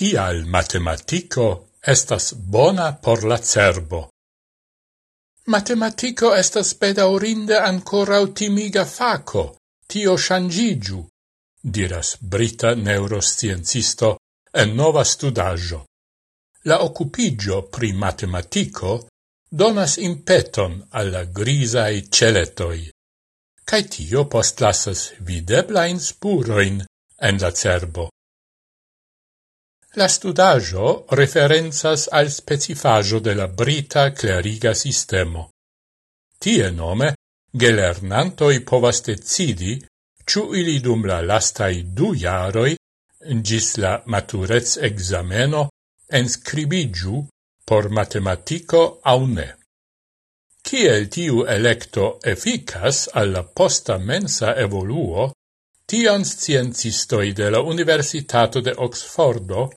kial matematico estas bona por la cerbo. Matematico estas pedaurinde ancora utimiga faco, tio shangigiu, diras brita neuroscientisto en nova studaggio. La occupigio pri matematico donas impeton alla grisae celetoi, cae tio postlasas videblain spuroin en la cerbo. La studajo referenzas al specifajo de la brita cleriga sistemo. Tie nome, gelernantoi povas decidi ciu ili dum la lastai du jaroi gis la maturez exameno enscribigiu por matematico au ne. Ciel tiu electo efficas alla posta mensa evoluo, tion sciencistoi de la Universitato de Oxfordo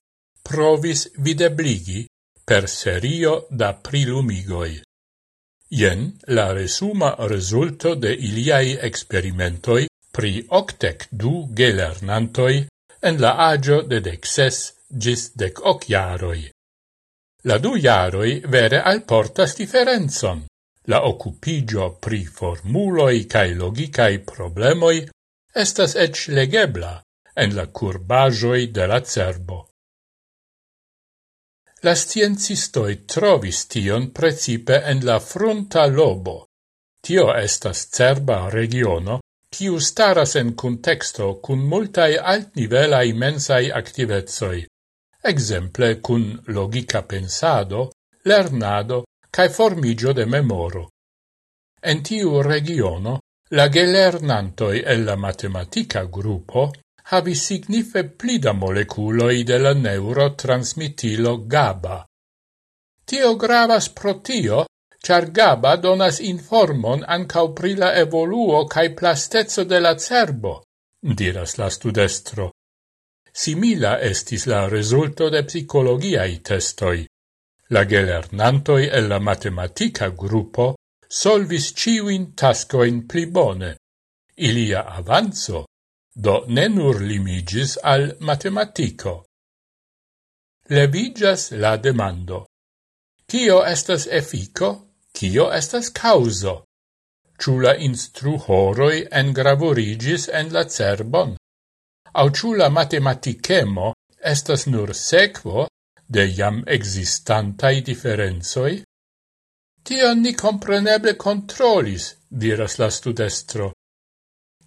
provis videbligi per serio da prilumigoi. Jen la resuma resulto de iliai experimentoi pri octec du gelernantoi en la agio de dexes gis dec hoc jaroi. La du jaroi vere alportas differenzon. La occupigio pri formuloi cae logicae problemoi estas ec legebla en la curbajoi de la cerbo. La sciencistoi trovis tion precipe en la fronta lobo. Tio estas cerba regiono, kiu staras en contexto cun multae altnivelai mensai activezoi, exemple cun logica pensado, lernado, cae formigio de memoro. En tiu regiono, la gelernantoi e la matematica gruppo havi signife plida moleculoi de la neurotransmitilo GABA. Tio gravas pro tio, char GABA donas informon ancau pri la evoluo cae plastezzo de la cerbo, diras la studestro. Simila estis la resulto de psicologiai testoi. La gelernantoi e la matematica gruppo solvis ciuin tascoin pli bone. Ilia avanzo do ne nur limigis al matematico. Levigas la demando. Cio estas effico? Cio estas causo? Ciula instru horoi engravurigis en la cerbon? Au ciula matematicemo estas nur sequo de jam existantai differenzoi? Tion ni compreneble controlis, diras la studestro,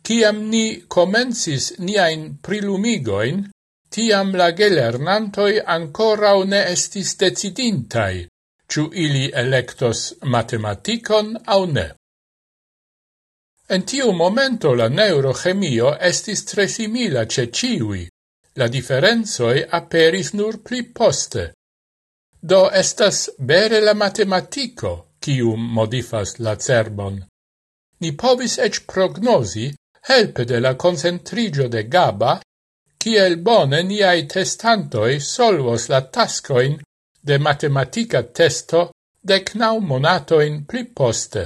Ciam ni comensis niain prilumigoin, tiam la gelernantoi ancorau ne estis decidintai, ciu ili electos matematicon au ne. En tiu momento la neurochemio estis tre simila ce ciui, la differenzoi aperis nur pli poste. Do estas bere la matematico, cium modifas la cerbon. Ni povis ec prognosi helpe de la concentrigio de GABA, ciel bone niai testantoi solvos la tascoin de matematica testo dec nau monatoin pli poste.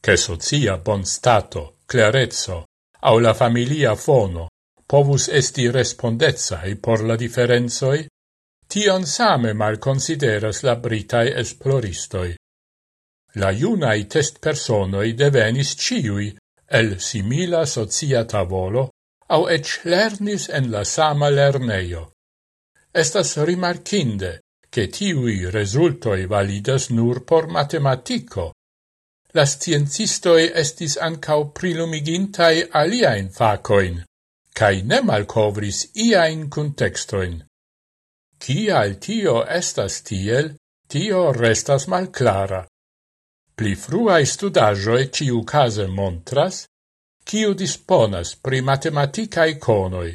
Che socia bon stato, clarezzo, au la familia fono, povus esti respondezai por la differenzoi, tion same mal consideras la britae esploristoi. La iunai testpersonoi devenis ciui el simila socia tavolo au ec lernis en la sama lerneio. Estas rimarkinde che tiui resultoi validas nur por matematico. La sciencistoi estis ancau prilumigintai aliaen facoin, cae ne malcovris iain contextoin. Cial tio estas tiel, tio restas malclara, Pli fruae studajoe ciu case montras, ciu disponas pri matematicae conoi,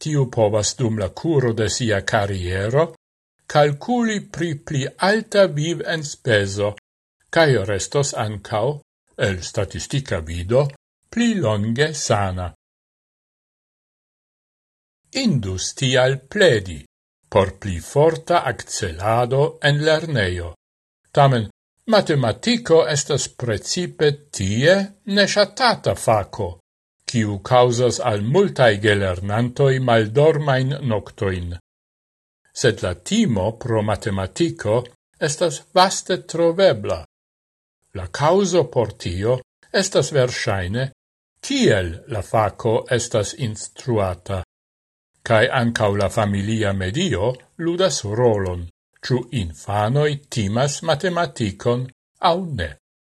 tiu povas dum la curo de sia carriero calculi pri pli alta viv en speso, cae restos ancao, el statistica vido, pli longe sana. Indus tial pledi por pli forta accelado en lerneio, tamen Matematico estas precipe tie neshatata faco, kiu causas al multae gelernantoi maldormain noctoin. Sed la timo pro matematico estas vaste trovebla. La causo por tio estas versaine kiel la faco estas instruata, cae ancau la familia medio ludas rolon ciu infanoi timas matematicon au ne.